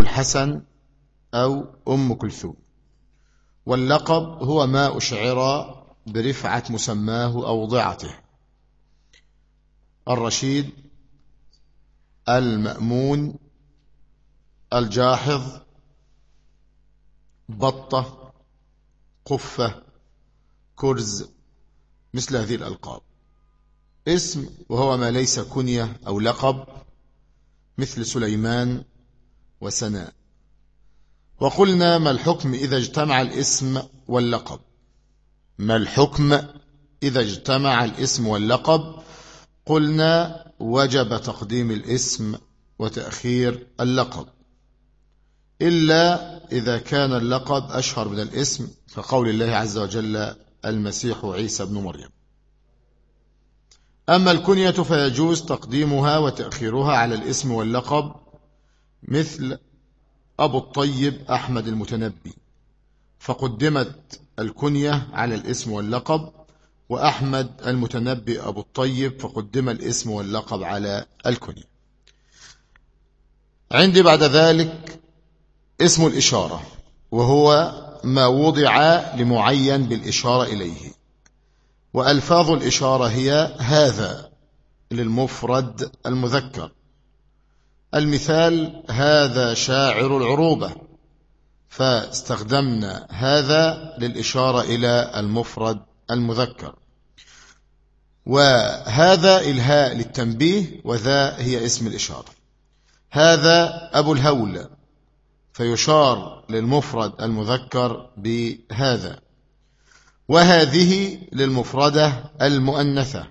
الحسن أو أم كلثوم. واللقب هو ما أشعر برفعة مسماه أو ضعته. الرشيد المأمون الجاحظ بطة قفة كرز مثل هذه الألقاب. اسم وهو ما ليس كنية أو لقب مثل سليمان وسناء. وقلنا ما الحكم إذا اجتمع الاسم واللقب؟ ما الحكم إذا اجتمع الاسم واللقب؟ قلنا وجب تقديم الاسم وتأخير اللقب. إلا إذا كان اللقب أشهر من الاسم كقول الله عز وجل المسيح عيسى بن مريم. أما الكنية فيجوز تقديمها وتأخيرها على الاسم واللقب مثل أبو الطيب أحمد المتنبي فقدمت الكنية على الاسم واللقب وأحمد المتنبي أبو الطيب فقدم الاسم واللقب على الكنية. عندي بعد ذلك اسم الإشارة وهو ما وضع لمعين بالإشارة إليه. وألفاظ الإشارة هي هذا للمفرد المذكر. المثال هذا شاعر العروبة فاستخدمنا هذا للإشارة إلى المفرد المذكر. وهذا إلهاء للتنبيه وذا هي اسم الإشارة. هذا أبو الهول فيشار للمفرد المذكر بهذا. وهذه للمفردة المؤنثة.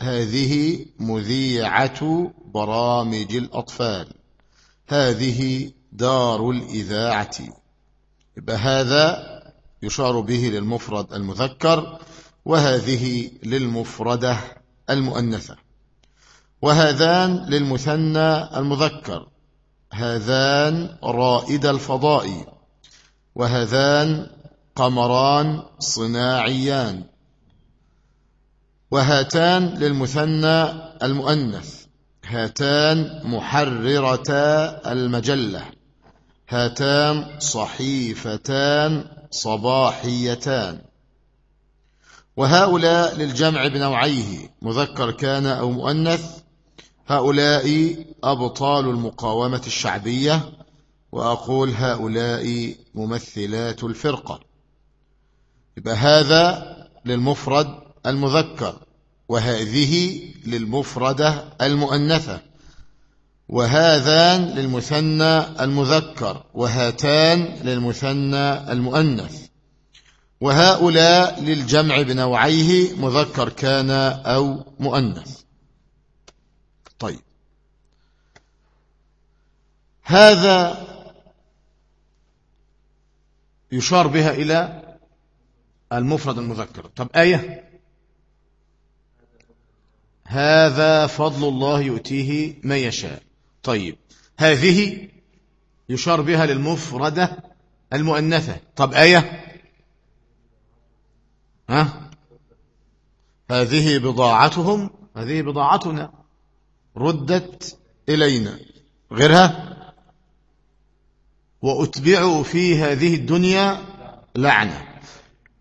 هذه مذيعة برامج الأطفال. هذه دار الإذاعة. يبقى هذا يشار به للمفرد المذكر وهذه للمفردة المؤنثة. وهذان للمثنى المذكر. هذان رائد الفضاء. وهذان قمران صناعيان. وهاتان للمثنى المؤنث. هاتان محررتا المجلة. هاتان صحيفتان صباحيتان. وهؤلاء للجمع بنوعيه مذكر كان أو مؤنث. هؤلاء أبطال المقاومة الشعبية وأقول هؤلاء ممثلات الفرقة. يبقى هذا للمفرد المذكر وهذه للمفردة المؤنثة وهذان للمثنى المذكر وهاتان للمثنى المؤنث. وهؤلاء للجمع بنوعيه مذكر كان أو مؤنث. طيب. هذا يشار بها إلى المفرد المذكر. طب آية؟ هذا فضل الله يؤتيه ما يشاء. طيب هذه يشار بها للمفردة المؤنثة. طب آية؟ ها؟ هذه بضاعتهم هذه بضاعتنا. ردت إلينا. غيرها؟ وأتبعوا في هذه الدنيا لعنة.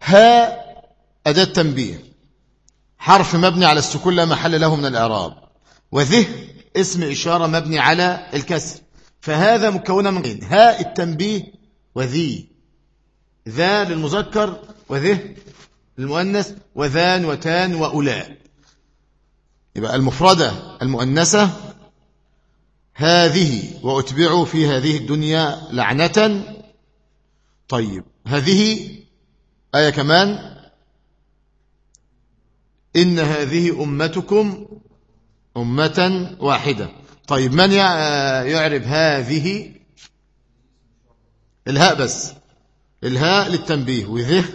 ها أداة تنبيه. حرف مبني على السكون لا محل له من الإعراب. وذه اسم إشارة مبني على الكسر. فهذا مكونة من ها التنبيه وذي. ذا للمذكر وذه للمؤنث وذان وتان وأولاء. يبقى المفردة المؤنثة هذه وأتبعوا في هذه الدنيا لعنة. طيب هذه آية كمان. إن هذه أمتكم أمة واحدة. طيب من يعرف هذه؟ الهاء بس. الهاء للتنبيه. وذه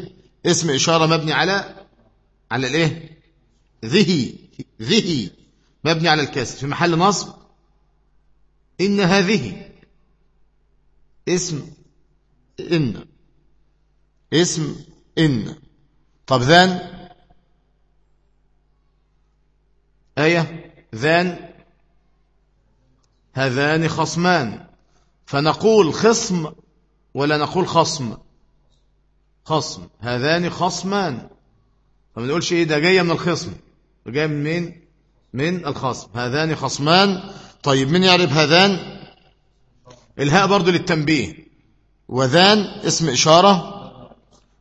اسم إشارة مبني على على الإيه؟ ذهي. ذهي. مبني على الكسر في محل نصب إن هذه. اسم إن. اسم إن. طب ذان آية. ذان. هذان خصمان. فنقول خصم ولا نقول خصم؟ خصم. هذان خصمان. فما نقولش إيه ده؟ جاية من الخصم. جاية من مين؟ من الخصم. هذان خصمان. طيب من يعرف هذان؟ إلهاء برضو للتنبيه. وذان اسم إشارة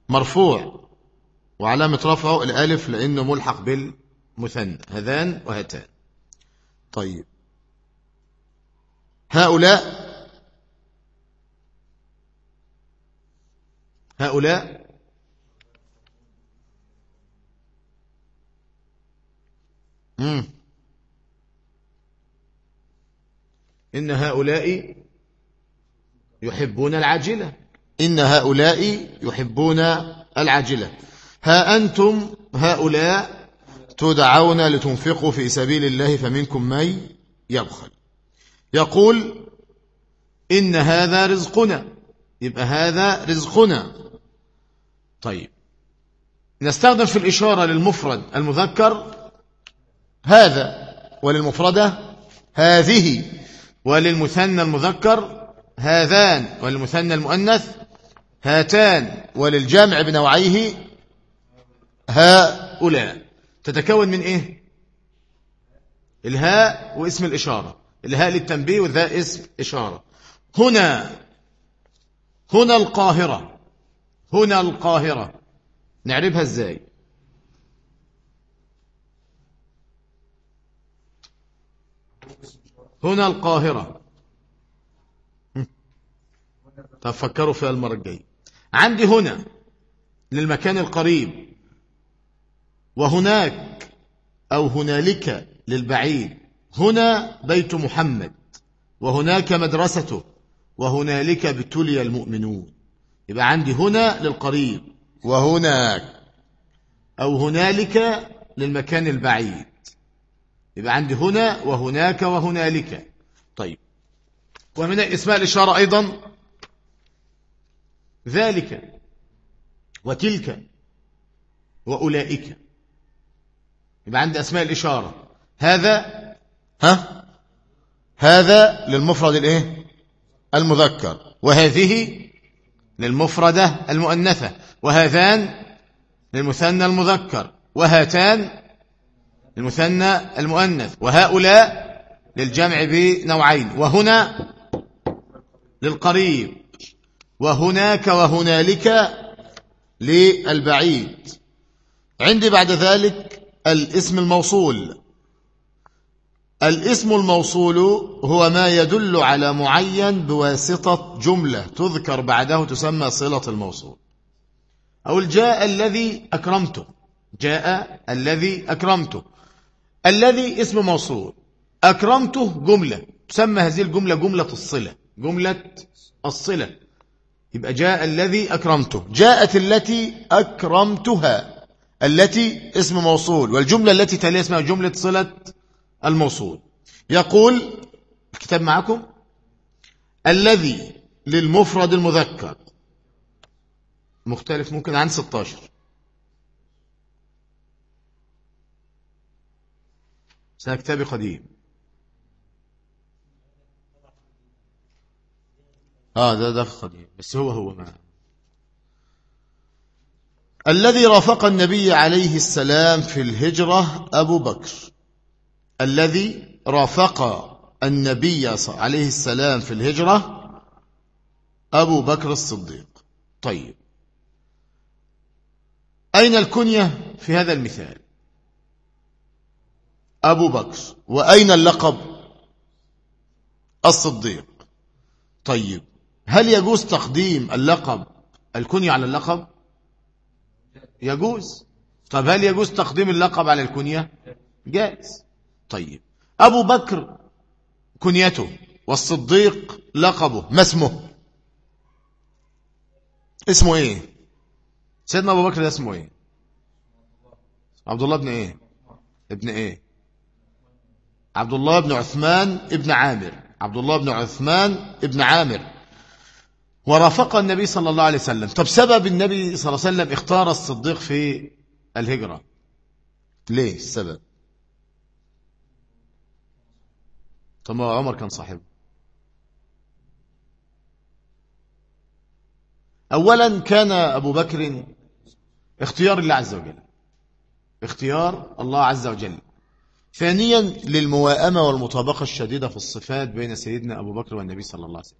مرفوع. وعلامة رفعه الألف لأنه ملحق بالمثنى هذان وهاتان. طيب. هؤلاء؟ هؤلاء؟ مم. إن هؤلاء يحبون العاجلة. إن هؤلاء يحبون العاجلة. ها أنتم هؤلاء تدعون لتنفقوا في سبيل الله فمنكم من يبخل. يقول إن هذا رزقنا. يبقى هذا رزقنا. طيب. نستخدم في الإشارة للمفرد المذكر هذا وللمفردة هذه وللمثنى المذكر هذان وللمثنى المؤنث هاتان وللجمع بنوعيه هؤلاء. تتكون من إيه؟ الهاء واسم الإشارة. الهاء للتنبيه والذاء اسم إشارة. هنا هنا القاهرة. هنا القاهرة. نعرفها إزاي؟ هنا القاهرة. تفكروا فيها المرة الجاية. عندي هنا للمكان القريب. وهناك أو هنالك للبعيد هنا بيت محمد وهناك مدرسته وهنالك ابتلي المؤمنون. يبقى عندي هنا للقريب وهناك أو هنالك للمكان البعيد. يبقى عندي هنا وهناك وهنالك. طيب. ومن اسماء الإشارة أيضا ذلك وتلك وأولئك. يبقى عندي أسماء الإشارة. هذا ها؟ هذا للمفرد الإيه؟ المذكر. وهذه للمفردة المؤنثة. وهذان للمثنى المذكر. وهاتان للمثنى المؤنث. وهؤلاء للجمع بنوعين. وهنا للقريب. وهناك وهنالك للبعيد. عندي بعد ذلك الاسم الموصول. الاسم الموصول هو ما يدل على معين بواسطة جملة تذكر بعده تسمى صلة الموصول. أو جاء الذي أكرمته. جاء الذي أكرمته. الذي اسم موصول. أكرمته جملة. تسمى هذه الجملة جملة الصلة. جملة الصلة. يبقى جاء الذي أكرمته. جاءت التي أكرمتها. التي اسم موصول والجملة التي تلي اسمها جملة صلة الموصول. يقول الكتاب معكم؟ الذي للمفرد المذكر. مختلف ممكن عن 16 سنة كتابي قديم. آه ده ده قديم. بس هو هو ما الذي رافق النبي عليه السلام في الهجرة أبو بكر. الذي رافق النبي عليه السلام في الهجرة أبو بكر الصديق. طيب. أين الكنية؟ في هذا المثال. أبو بكر. وأين اللقب؟ الصديق. طيب. هل يجوز تقديم اللقب الكنية على اللقب؟ يجوز. طب هل يجوز تقديم اللقب على الكنية؟ جائز. طيب أبو بكر كنيته والصديق لقبه ما اسمه؟ اسمه إيه؟ سيدنا أبو بكر ده اسمه إيه؟ عبد الله بن إيه؟ ابن إيه؟ عبد الله بن عثمان ابن عامر. عبد الله بن عثمان ابن عامر. ورافق النبي صلى الله عليه وسلم. طب سبب النبي صلى الله عليه وسلم اختار الصديق في الهجرة؟ ليه السبب؟ طب ما عمر كان صاحبه أولا كان أبو بكر اختيار الله عز وجل. اختيار الله عز وجل. ثانيا للمواءمة والمطابقة الشديدة في الصفات بين سيدنا أبو بكر والنبي صلى الله عليه وسلم.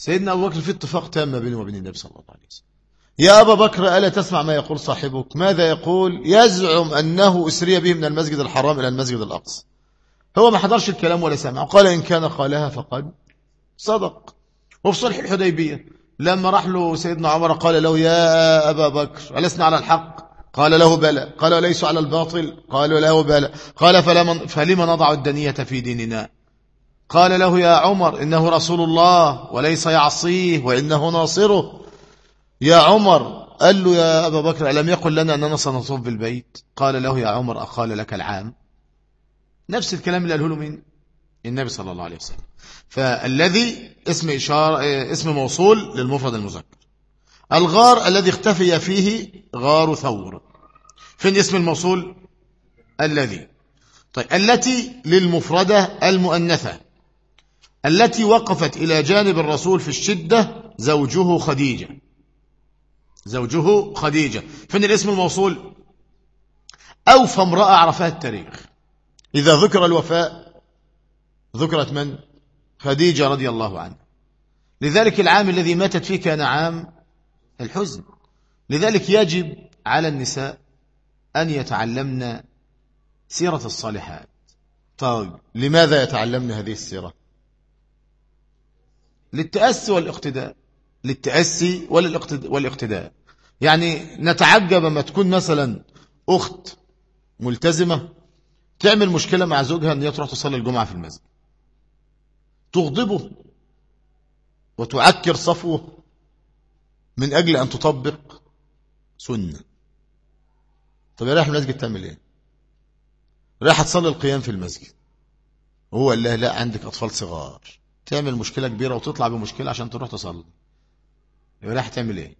سيدنا أبو بكر في اتفاق تام بينه وبين النبي صلى الله عليه وسلم. يا أبا بكر ألا تسمع ما يقول صاحبك؟ ماذا يقول؟ يزعم أنه أسري به من المسجد الحرام إلى المسجد الأقصى. هو ما حضرش الكلام ولا سمع. قال إن كان قالها فقد صدق. وفي صلح الحديبية لما راح له سيدنا عمر قال له يا أبا بكر ألسنا على الحق؟ قال له بلى. قال ليس على الباطل؟ قالوا له بلى. قال فلما نضع الدنية في ديننا؟ قال له يا عمر إنه رسول الله وليس يعصيه وإنه ناصره. يا عمر قال له يا أبا بكر ألم يقل لنا أننا سنطوف بالبيت قال له يا عمر أقال لك العام. نفس الكلام اللي قاله له مين؟ النبي صلى الله عليه وسلم. فالذي اسم إشارة اسم موصول للمفرد المذكر. الغار الذي اختفي فيه غار ثور. فين اسم الموصول؟ الذي. طيب التي للمفردة المؤنثة. التي وقفت إلى جانب الرسول في الشدة زوجه خديجة. زوجه خديجة. فين الاسم الموصول؟ أوفى امرأة عرفها التاريخ. إذا ذكر الوفاء ذكرت من؟ خديجة رضي الله عنها. لذلك العام الذي ماتت فيه كان عام الحزن. لذلك يجب على النساء أن يتعلمن سيرة الصالحات. طيب لماذا يتعلمن هذه السيرة؟ للتأسي والاقتداء. للتأسي والاقتداء. يعني نتعجب ما تكون مثلا أخت ملتزمة تعمل مشكلة مع زوجها أن هي تروح تصلي الجمعة في المسجد. تغضبه وتعكر صفوه من أجل أن تطبق سنة. طب يا رايح المسجد تعمل إيه؟ رايح تصلي القيام في المسجد. هو قال لها لا عندك أطفال صغار. تعمل مشكلة كبيرة وتطلع بمشكلة عشان تروح تصلي. يبقى رايح تعمل إيه؟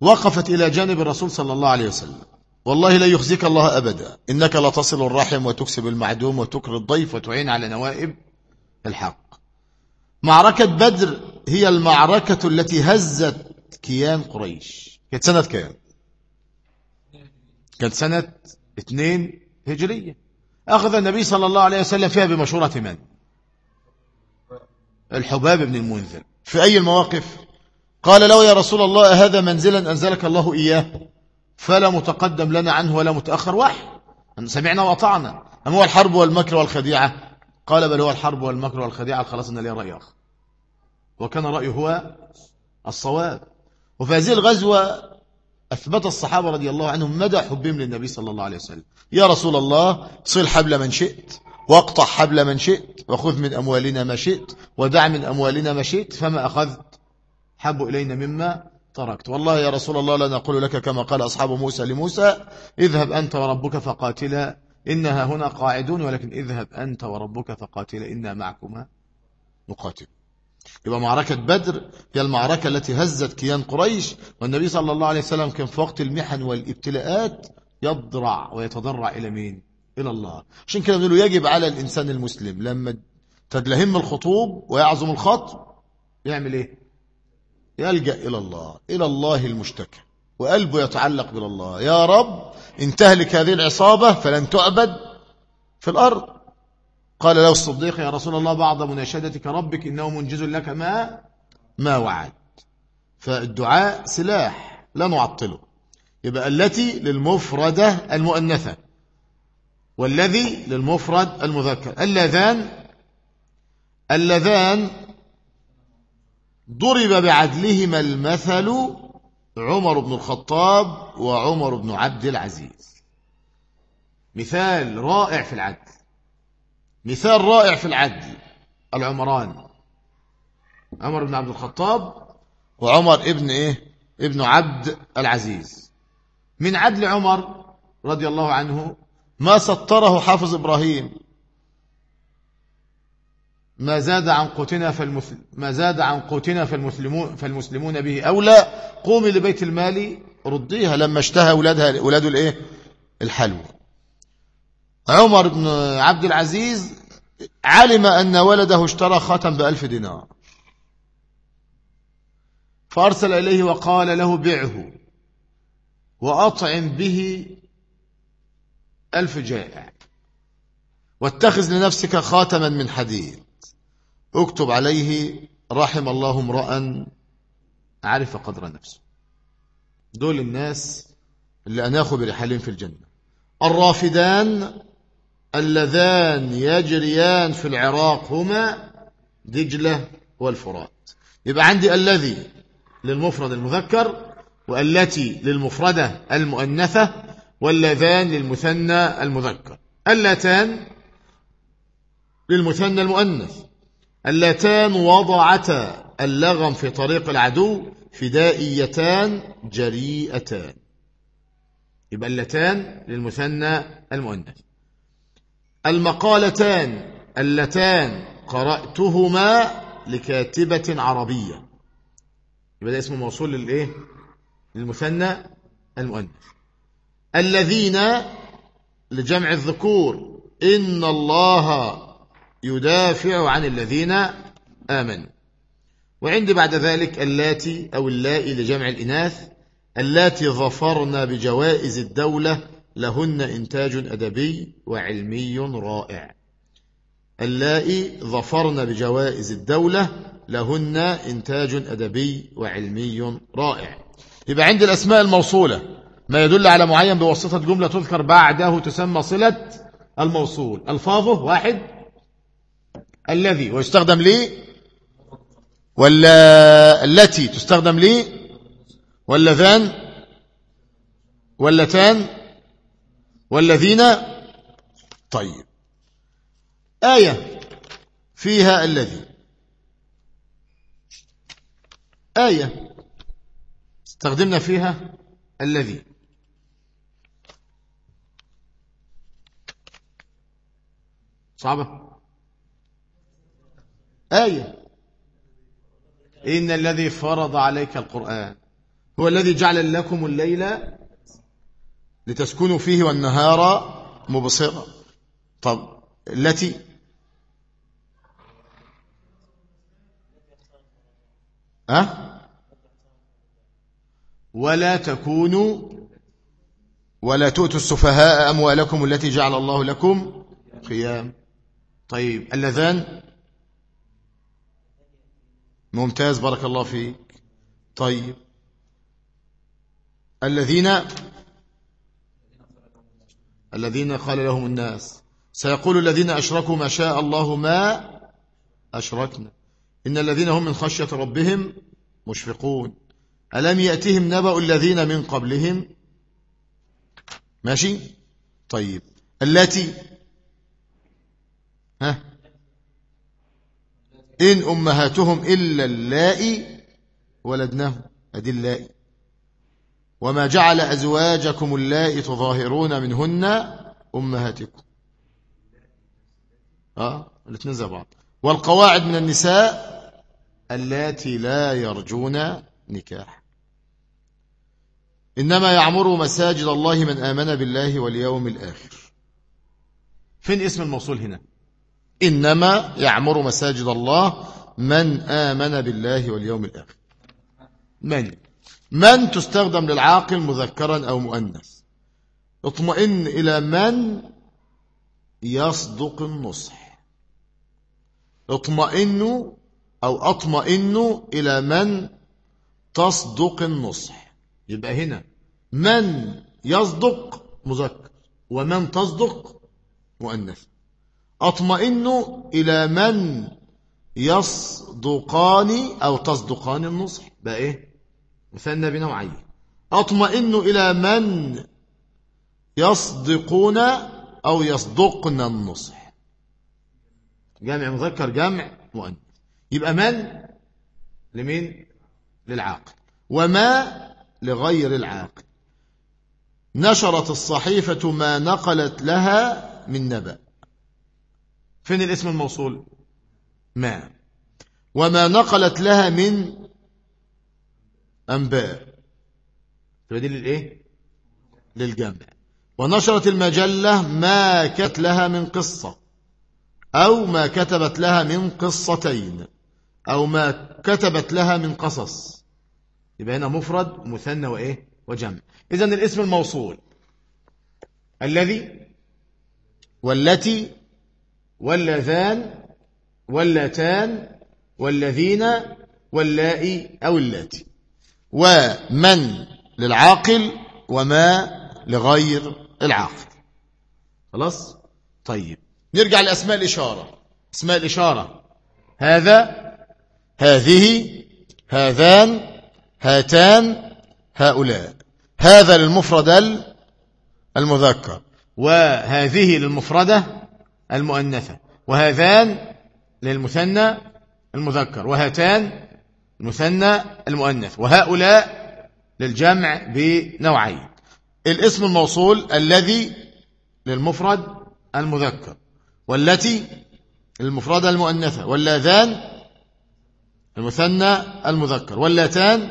وقفت إلى جانب الرسول صلى الله عليه وسلم. والله لا يخزيك الله أبدا. إنك لا تصل الرحم وتكسب المعدوم وتكر الضيف وتعين على نوائب الحق. معركة بدر هي المعركة التي هزت كيان قريش. كانت سنة كام؟ كانت سنة اثنين هجرية. أخذ النبي صلى الله عليه وسلم فيها بمشورة من؟ الحباب بن المنذر. في أي المواقف؟ قال له يا رسول الله هذا منزلا أنزلك الله إياه؟ فلا متقدم لنا عنه ولا متأخر. وحي سمعنا وأطعنا. أم هو الحرب والمكر والخديعة؟ قال بل هو الحرب والمكر والخديعة. خلاص أن لي رأي آخر. وكان رأيه هو الصواب. وفي هذه الغزوة أثبت الصحابة رضي الله عنهم مدى حبهم للنبي صلى الله عليه وسلم. يا رسول الله صل حبل من شئت واقطع حبل من شئت وخذ من أموالنا ما شئت ودع من أموالنا ما شئت فما أخذت حب إلينا مما تركت. والله يا رسول الله لا نقول لك كما قال أصحاب موسى لموسى اذهب أنت وربك فقاتلا إنها هنا قاعدون ولكن اذهب أنت وربك فقاتلا إنا معكما نقاتل يبقى معركة بدر هي المعركة التي هزت كيان قريش والنبي صلى الله عليه وسلم كان في وقت المحن والابتلاءات يضرع ويتضرع إلى مين؟ إلى الله. عشان كده بنقول يجب على الإنسان المسلم لما تدلهم الخطوب ويعظم الخطب يعمل إيه؟ يلجأ إلى الله إلى الله المشتكى وقلبه يتعلق بالله. يا رب إن تهلك هذه العصابة فلن تعبد في الأرض. قال له الصديق يا رسول الله بعض مناشدتك ربك إنه منجز لك ما ما وعد. فالدعاء سلاح لا نعطله. يبقى التي للمفردة المؤنثة والذي للمفرد المذكر. اللذان اللذان ضرب بعدلهما المثل عمر بن الخطاب وعمر بن عبد العزيز. مثال رائع في العدل. مثال رائع في العدل العمران. عمر بن عبد الخطاب وعمر ابن إيه؟ ابن عبد العزيز. من عدل عمر رضي الله عنه ما سطره حافظ إبراهيم. ما زاد عن قوتنا فالمسلم ما زاد عن قوتنا فالمسلمون فالمسلمون به أولى قومي لبيت المال رديها لما اشتهى أولادها أولاد الإيه؟ الحلو. عمر بن عبد العزيز علم أن ولده اشترى خاتم بألف دينار. فأرسل إليه وقال له بعه وأطعم به ألف جائع. واتخذ لنفسك خاتما من حديد. اكتب عليه رحم الله امرأ عرف قدر نفسه. دول الناس اللي أناخوا برحالهم في الجنة. الرافدان اللذان يجريان في العراق هما دجلة والفرات. يبقى عندي الذي للمفرد المذكر والتي للمفردة المؤنثة واللذان للمثنى المذكر. اللتان للمثنى المؤنث. اللتان وضعتا اللغم في طريق العدو فدائيتان جريئتان. يبقى اللتان للمثنى المؤنث. المقالتان اللتان قرأتهما لكاتبة عربية. يبقى ده اسمه موصول للإيه؟ للمثنى المؤنث. الذين لجمع الذكور إن الله يدافع عن الذين آمنوا. وعندي بعد ذلك اللاتي أو اللائي لجمع الإناث اللاتي ظفرن بجوائز الدولة لهن إنتاج أدبي وعلمي رائع. اللائي ظفرن بجوائز الدولة لهن إنتاج أدبي وعلمي رائع. يبقى عند الأسماء الموصولة ما يدل على معين بواسطة جملة تذكر بعده تسمى صلة الموصول. ألفاظه واحد الذي ويستخدم لي ولا التي تستخدم لي واللذان واللتان والذين طيب. آية فيها الذي. آية استخدمنا فيها الذي. صعبة. آية. إن الذي فرض عليك القرآن هو الذي جعل لكم الليل لتسكنوا فيه والنهار مبصرا طب التي أه؟ ولا تكونوا ولا تؤتوا السفهاء أموالكم التي جعل الله لكم قيام. طيب اللذان ممتاز بارك الله فيك. طيب. الذين الذين قال لهم الناس سيقول الذين أشركوا ما شاء الله ما أشركنا. إن الذين هم من خشية ربهم مشفقون. ألم يأتهم نبأ الذين من قبلهم؟ ماشي؟ طيب. التي ها؟ إن أمهاتهم إلا اللائي ولدنهم أدي اللائي. وما جعل أزواجكم اللائي تظاهرون منهن أمهاتكم. آه الاثنين زي بعض. والقواعد من النساء اللاتي لا يرجون نكاح. إنما يعمر مساجد الله من آمن بالله واليوم الآخر. فين اسم الموصول هنا؟ إنما يعمر مساجد الله من آمن بالله واليوم الآخر. من؟ من تستخدم للعاقل مذكرا أو مؤنث. اطمئن إلى من يصدق النصح. اطمئن أو أطمئن إلى من تصدق النصح. يبقى هنا. من يصدق مذكر ومن تصدق مؤنث. أطمئن إلى من يصدقان أو تصدقان النصح. بقى إيه؟ مثنى بنوعين. أطمئن إلى من يصدقون أو يصدقن النصح. جمع مذكر جمع مؤنث. يبقى من؟ لمين؟ للعاقل. وما؟ لغير العاقل. نشرت الصحيفة ما نقلت لها من نبأ. فين الاسم الموصول؟ ما. وما نقلت لها من أنباء. تبديل للإيه؟ للجمع. ونشرت المجلة ما كتبت لها من قصة أو ما كتبت لها من قصتين أو ما كتبت لها من قصص. يبقى هنا مفرد مثنى وإيه؟ وجمع. إذا الاسم الموصول الذي والتي واللذان واللتان والذين واللائي أو اللاتي. ومن للعاقل وما لغير العاقل. خلاص؟ طيب. نرجع لأسماء الإشارة. أسماء الإشارة. هذا هذه هذان هاتان هؤلاء. هذا للمفرد المذكر. وهذه للمفردة المؤنثة. وهذان للمثنى المذكر. وهاتان المثنى المؤنث. وهؤلاء للجمع بنوعين. الاسم الموصول الذي للمفرد المذكر والتي المفردة المؤنثة واللاذان المثنى المذكر واللاتان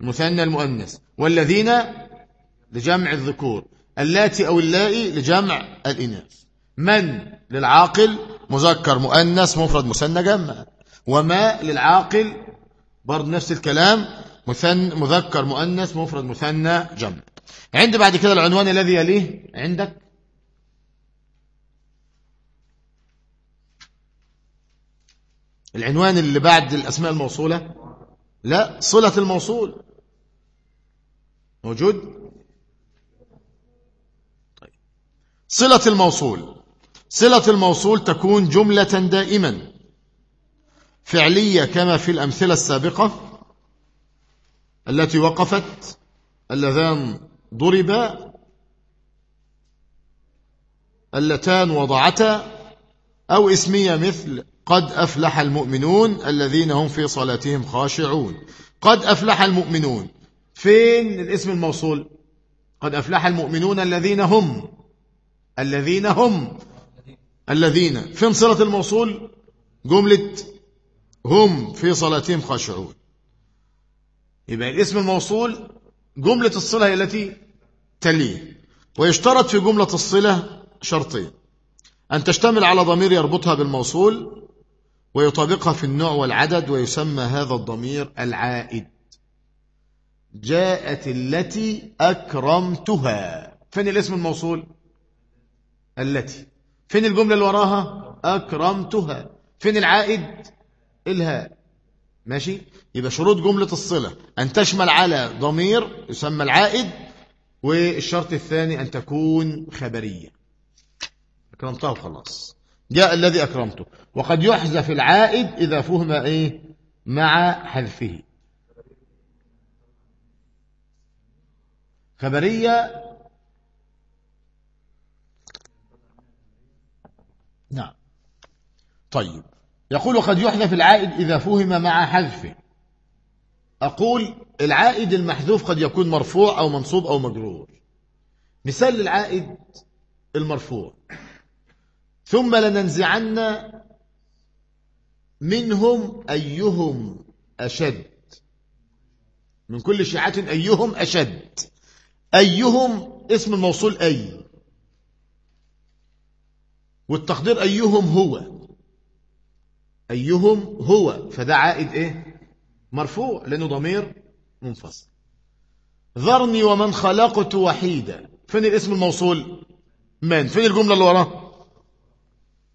المثنى المؤنث والذين لجمع الذكور اللاتي أو اللائي لجمع الإناث. من للعاقل مذكر مؤنث مفرد مثنى جمع وما للعاقل برضه نفس الكلام مثن مذكر مؤنث مفرد مثنى جمع عندي بعد كده العنوان الذي يليه عندك؟ العنوان اللي بعد الأسماء الموصولة؟ لا صلة الموصول. موجود؟ طيب. صلة الموصول. صلة الموصول تكون جملة دائما. فعلية كما في الأمثلة السابقة التي وقفت اللذان ضربا اللتان وضعتا أو اسمية مثل قد أفلح المؤمنون الذين هم في صلاتهم خاشعون. قد أفلح المؤمنون. فين الاسم الموصول؟ قد أفلح المؤمنون الذين هم الذين هم. الذين فين صلة الموصول؟ جملة هم في صلاتهم خاشعون. يبقى الاسم الموصول جملة الصلة التي تليه ويشترط في جملة الصلة شرطين. أن تشتمل على ضمير يربطها بالموصول ويطابقها في النوع والعدد ويسمى هذا الضمير العائد. جاءت التي أكرمتها. فين الاسم الموصول؟ التي. فين الجملة اللي وراها؟ أكرمتها. فين العائد؟ الهاء ماشي؟ يبقى شروط جملة الصلة. أن تشمل على ضمير يسمى العائد والشرط الثاني أن تكون خبرية. أكرمته خلاص جاء الذي أكرمته. وقد يحذف العائد إذا فهم إيه؟ مع حذفه. خبرية طيب. يقول وقد يحذف العائد إذا فهم مع حذفه أقول العائد المحذوف قد يكون مرفوع أو منصوب أو مجرور. مثال للعائد المرفوع. ثم لننزعن منهم أيهم أشد. من كل شيعة أيهم أشد. أيهم اسم الموصول أي. والتقدير أيهم هو. أيهم هو؟ فده عائد إيه؟ مرفوع لأنه ضمير منفصل. ذرني ومن خلقت وحيدا. فين الاسم الموصول؟ من؟ فين الجملة اللي وراه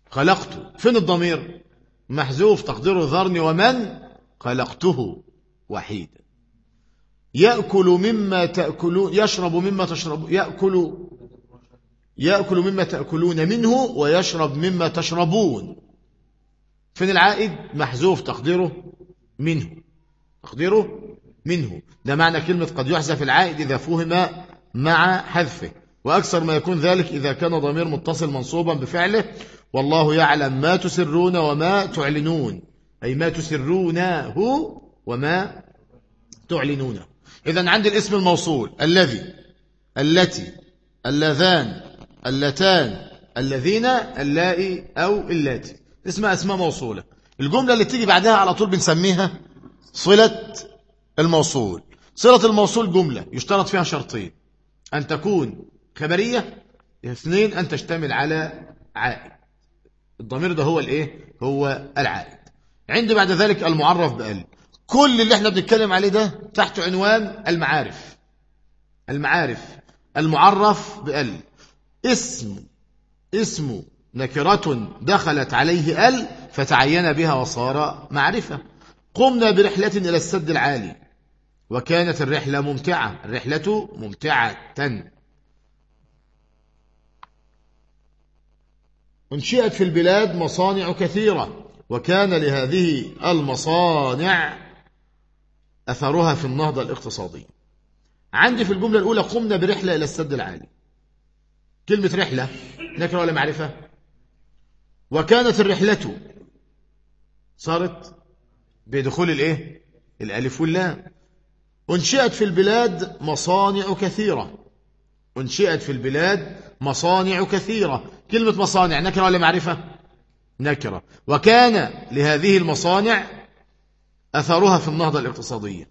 خلقته فين الضمير؟ محذوف تقديره ذرني ومن خلقته وحيدا. يأكل مما تأكلون يشرب مما تشرب يأكل يأكل مما تأكلون منه ويشرب مما تشربون. فين العائد محذوف تقديره منه تقديره منه. ده معنى كلمة قد يحذف العائد إذا فهم مع حذفه. وأكثر ما يكون ذلك إذا كان ضمير متصل منصوبا بفعله. والله يعلم ما تسرون وما تعلنون. أي ما تسرونه وما تعلنونه إذا عند الاسم الموصول الذي التي اللذان اللتان الذين اللائي أو اللاتي. اسمها أسماء موصولة. الجملة اللي تيجي بعدها على طول بنسميها صلة الموصول. صلة الموصول جملة يشترط فيها شرطين. أن تكون خبرية اثنين أن تشتمل على عائد. الضمير ده هو الإيه؟ هو العائد. عند بعد ذلك المعرف بأل كل اللي إحنا بنتكلم عليه ده تحت عنوان المعارف. المعارف. المعرف بأل اسم اسم نكرة دخلت عليه أل فتعين بها وصار معرفة. قمنا برحلة إلى السد العالي وكانت الرحلة ممتعة الرحلة ممتعة. أنشئت في البلاد مصانع كثيرة وكان لهذه المصانع أثرها في النهضة الاقتصادية عندي في الجملة الأولى قمنا برحلة إلى السد العالي. كلمة رحلة نكرة ولا معرفة؟ وكانت الرحلة صارت بدخول الإيه؟ الألف واللام. أنشئت في البلاد مصانع كثيرة. أنشئت في البلاد مصانع كثيرة. كلمة مصانع نكرة ولا معرفة؟ نكرة. وكان لهذه المصانع أثرها في النهضة الاقتصادية.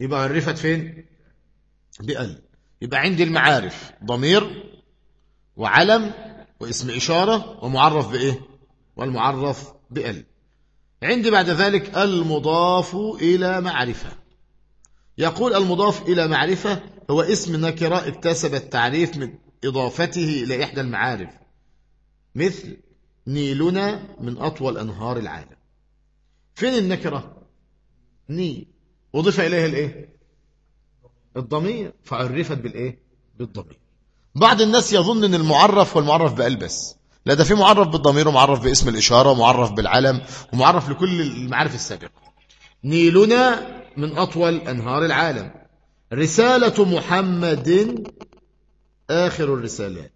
يبقى عرفت فين؟ بأل يبقى عندي المعارف. ضمير وعلم واسم إشارة ومعرف بإيه؟ والمعرف بأل عندي بعد ذلك المضاف إلى معرفة. يقول المضاف إلى معرفة هو اسم نكرة اكتسب التعريف من إضافته إلى إحدى المعارف. مثل نيلنا من أطول أنهار العالم. فين النكرة؟ نيل وضيف إليها الإيه؟ الضمير. فعرفت بالإيه؟ بالضمير. بعض الناس يظن أن المعرف والمعرف بألبس. لا ده في معرف بالضمير ومعرف باسم الإشارة ومعرف بالعلم ومعرف لكل المعارف السابقة. نيلنا من أطول أنهار العالم. رسالة محمد آخر الرسالات.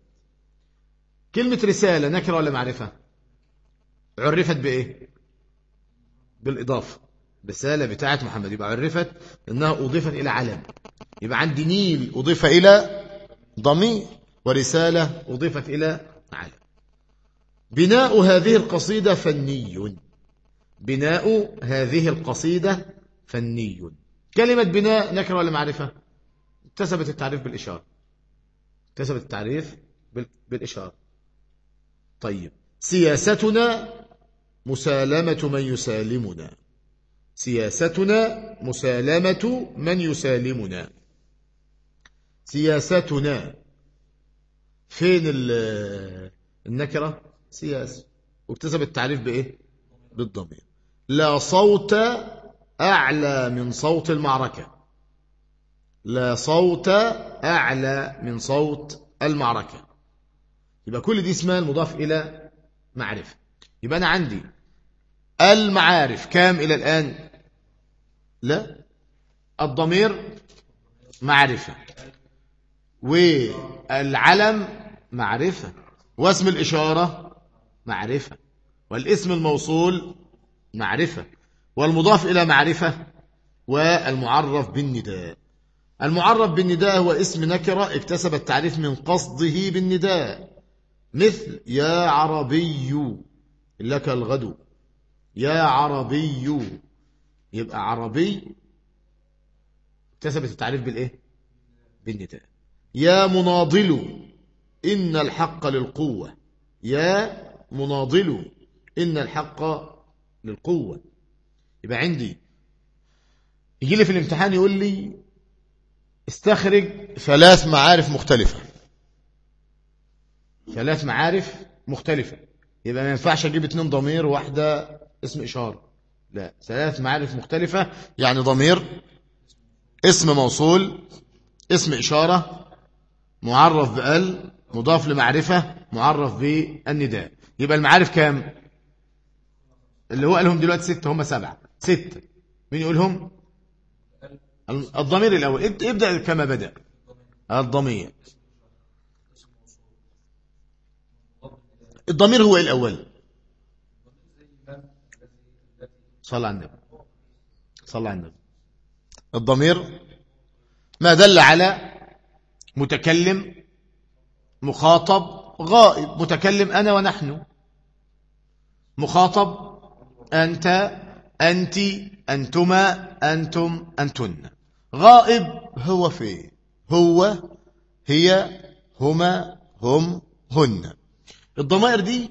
كلمة رسالة نكرة ولا معرفة؟ عرفت بإيه؟ بالإضافة. رسالة بتاعة محمد. يبقى عرفت إنها أضيفت إلى علم. يبقى عندي نيل أضيف إلى ضمير ورسالة أضيفت إلى علم. بناء هذه القصيدة فني. بناء هذه القصيدة فني. كلمة بناء نكرة ولا معرفة؟ اكتسبت التعريف بالإشارة. اكتسبت التعريف بالإشارة. طيب. سياستنا مسالمة من يسالمنا. سياستنا مسالمة من يسالمنا. سياستنا. فين النكرة؟ سياسة. واكتسب التعريف بإيه؟ بالضمير. لا صوت أعلى من صوت المعركة. لا صوت أعلى من صوت المعركة. يبقى كل دي اسمها المضاف إلى معرفة. يبقى أنا عندي المعارف كام إلى الآن؟ لا. الضمير معرفة. والعلم معرفة. واسم الإشارة معرفة. والاسم الموصول معرفة. والمضاف إلى معرفة والمعرف بالنداء. المعرف بالنداء هو اسم نكرة اكتسب التعريف من قصده بالنداء. مثل يا عربي لك الغد. يا عربي يبقى عربي اكتسبت التعريف بالإيه؟ بالنداء. يا مناضل إن الحق للقوة. يا مناضل إن الحق للقوة. يبقى عندي يجي لي في الامتحان يقول لي استخرج ثلاث معارف مختلفة. ثلاث معارف مختلفة. يبقى ما ينفعش أجيب اتنين ضمير واحدة اسم إشارة. لا ثلاث معارف مختلفة يعني ضمير اسم موصول اسم إشارة معرف بأل مضاف لمعرفة معرف بالنداء. يبقى المعارف كام؟ اللي هو قالهم دلوقتي ستة هم سبعة. ستة. مين يقولهم الضمير الأول. ابدأ كما بدأ. الضمير. الضمير هو الأول. صلى على النبي. صلى على النبي. الضمير ما دل على متكلم مخاطب غائب. متكلم أنا ونحن. مخاطب أنت أنت أنتما أنتم أنتن. غائب هو في هو هي هما هم هن. الضمائر دي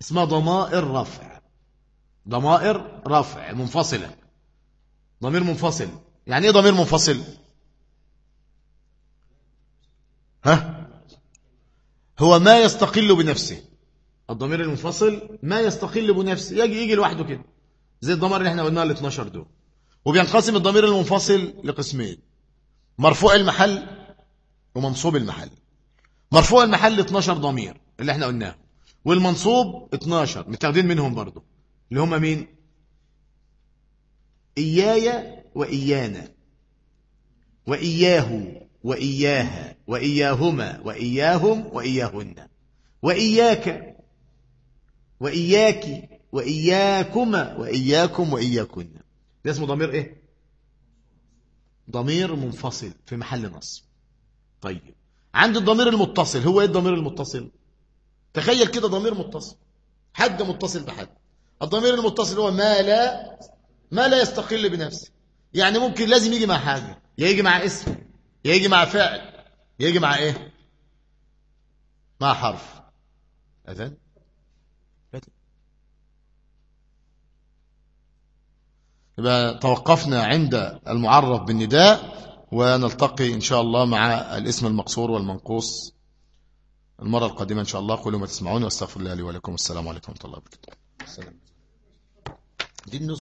اسمها ضمائر رفع. ضمائر رفع منفصلة. ضمير منفصل. يعني إيه ضمير منفصل؟ ها؟ هو ما يستقل بنفسه. الضمير المنفصل ما يستقل بنفسه يجي يجي لوحده كده. زي الضمير اللي إحنا قلناه ال 12 دول. وبينقسم الضمير المنفصل لقسمين. مرفوع المحل ومنصوب المحل. مرفوع المحل 12 ضمير اللي إحنا قلناه. والمنصوب 12 متاخدين منهم برضو. اللي هم مين؟ إياي وإيانا. وإياه وإياها وإياهما وإياهم وإياهن. وإياك وإياك وإياكما وإياكم وإياكن. ده اسمه ضمير إيه؟ ضمير منفصل في محل نصب. طيب. عند الضمير المتصل هو إيه الضمير المتصل؟ تخيل كده ضمير متصل. حد متصل بحد. الضمير المتصل هو ما لا ما لا يستقل بنفسه. يعني ممكن لازم يجي مع حاجة. يجي مع اسم. يجي مع فعل. يجي مع إيه؟ مع حرف. إذن يبقى توقفنا عند المعرف بالنداء ونلتقي إن شاء الله مع الاسم المقصور والمنقوص المرة القادمة إن شاء الله. قولوا ما تسمعون واستغفر الله لي ولكم. السلام عليكم ورحمة الله وبركاته. السلام.